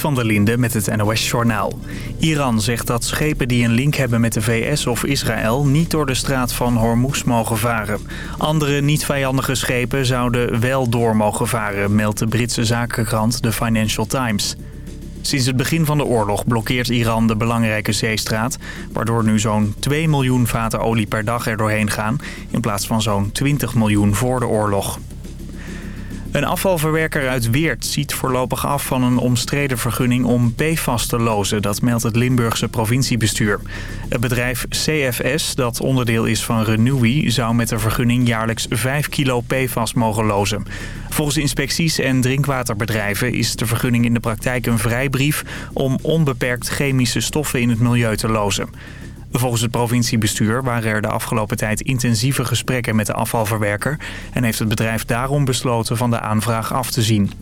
Van der Linde met het NOS-journaal. Iran zegt dat schepen die een link hebben met de VS of Israël... niet door de straat van Hormuz mogen varen. Andere niet-vijandige schepen zouden wel door mogen varen... meldt de Britse zakenkrant The Financial Times. Sinds het begin van de oorlog blokkeert Iran de belangrijke zeestraat... waardoor nu zo'n 2 miljoen vaten olie per dag er doorheen gaan... in plaats van zo'n 20 miljoen voor de oorlog. Een afvalverwerker uit Weert ziet voorlopig af van een omstreden vergunning om PFAS te lozen. Dat meldt het Limburgse provinciebestuur. Het bedrijf CFS, dat onderdeel is van Renewi, zou met de vergunning jaarlijks 5 kilo PFAS mogen lozen. Volgens inspecties en drinkwaterbedrijven is de vergunning in de praktijk een vrijbrief om onbeperkt chemische stoffen in het milieu te lozen. Volgens het provinciebestuur waren er de afgelopen tijd intensieve gesprekken met de afvalverwerker... en heeft het bedrijf daarom besloten van de aanvraag af te zien.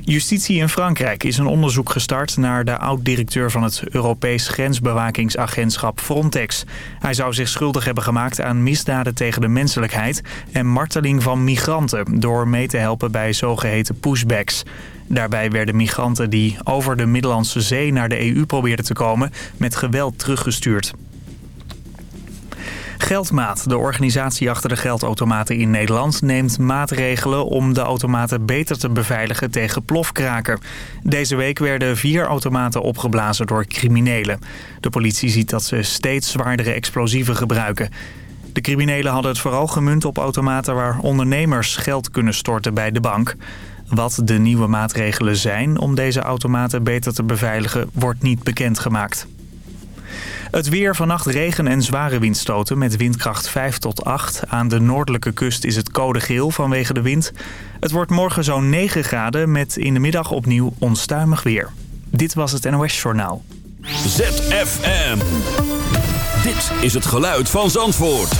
Justitie in Frankrijk is een onderzoek gestart naar de oud-directeur van het Europees grensbewakingsagentschap Frontex. Hij zou zich schuldig hebben gemaakt aan misdaden tegen de menselijkheid en marteling van migranten door mee te helpen bij zogeheten pushbacks. Daarbij werden migranten die over de Middellandse Zee naar de EU probeerden te komen met geweld teruggestuurd. Geldmaat, de organisatie achter de geldautomaten in Nederland... neemt maatregelen om de automaten beter te beveiligen tegen plofkraken. Deze week werden vier automaten opgeblazen door criminelen. De politie ziet dat ze steeds zwaardere explosieven gebruiken. De criminelen hadden het vooral gemunt op automaten waar ondernemers geld kunnen storten bij de bank. Wat de nieuwe maatregelen zijn om deze automaten beter te beveiligen wordt niet bekendgemaakt. Het weer vannacht regen en zware windstoten met windkracht 5 tot 8. Aan de noordelijke kust is het code geel vanwege de wind. Het wordt morgen zo'n 9 graden met in de middag opnieuw onstuimig weer. Dit was het NOS Journaal. ZFM. Dit is het geluid van Zandvoort.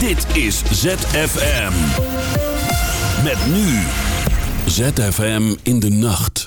Dit is ZFM. Met nu... ZFM in de nacht.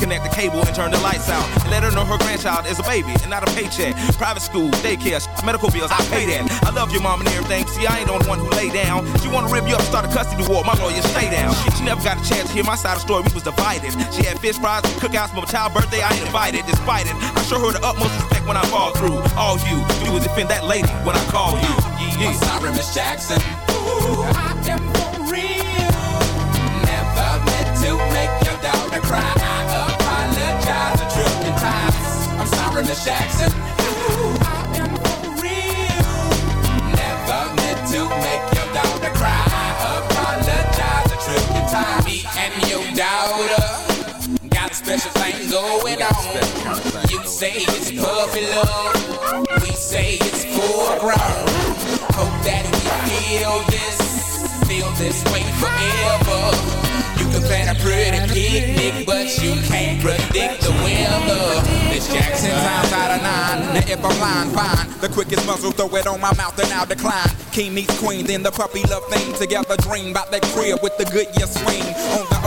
disconnect the cable and turn the lights out. And let her know her grandchild is a baby and not a paycheck. Private school, daycare, medical bills, I pay that. I love your mom and everything. See, I ain't the only one who lay down. She wanna rip you up, start a custody war. My lawyer, stay down. She never got a chance to hear my side of the story. We was divided. She had fish fries, cookouts, but my child's birthday, I ain't invited. Despite it, I show her the utmost respect when I fall through. All you do is defend that lady when I call you. Yeah. I'm sorry, Miss Jackson. Ooh, I the shacks ooh, I am for real. Never meant to make your daughter cry. Apologize a trillion times. Me and your daughter got a special thing going on. You say it's puppy love, we say it's full. Hope that we feel this, feel this way forever can plan a pretty picnic, but you can't predict the weather. It's Jackson times out of nine. Now if I'm lying, fine. The quickest muzzle, throw it on my mouth and I'll decline. King meets queen, then the puppy love thing. Together dream about that crib with the Goodyear swing. On the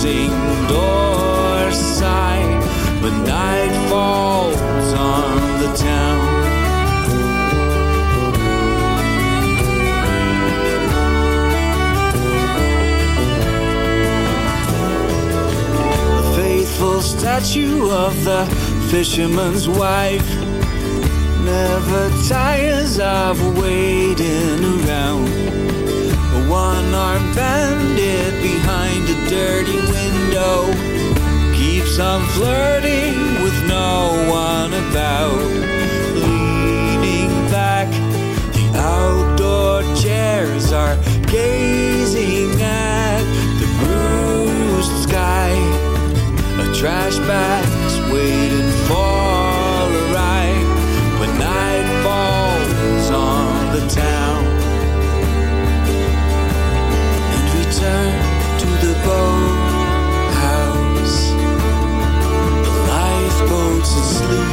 closing door sigh, but night falls on the town. The faithful statue of the fisherman's wife never tires of waiting around. A one-armed bandit behind a dirty window keeps on flirting with no one about. Leaning back, the outdoor chairs are gazing at the bruised sky. A trash bag's waiting for a ride when night falls on the town. Asleep.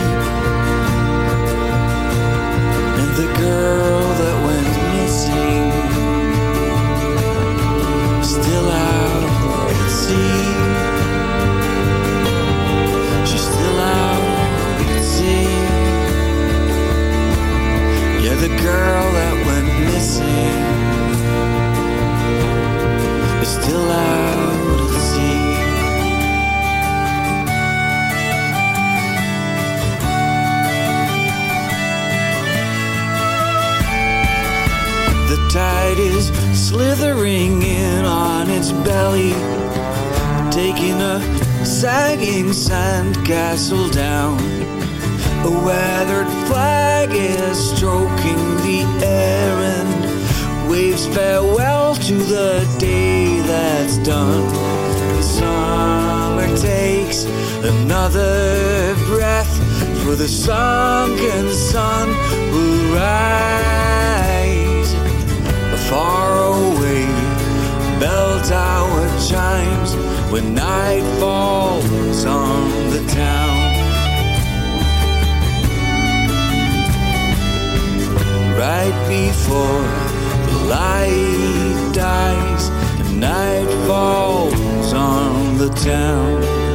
And the girl sagging sandcastle down. A weathered flag is stroking the air and waves farewell to the day that's done. The summer takes another breath, for the sunken sun will rise. Far away, bell tower chimes when night falls on the town. right before the light dies night falls on the town.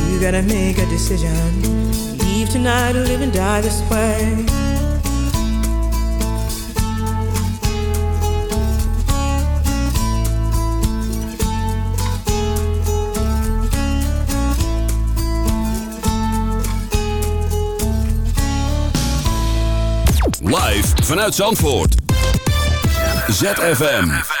You gotta make a decision. Leave tonight or live and die this way. Live vanuit Zandvoort. ZFM.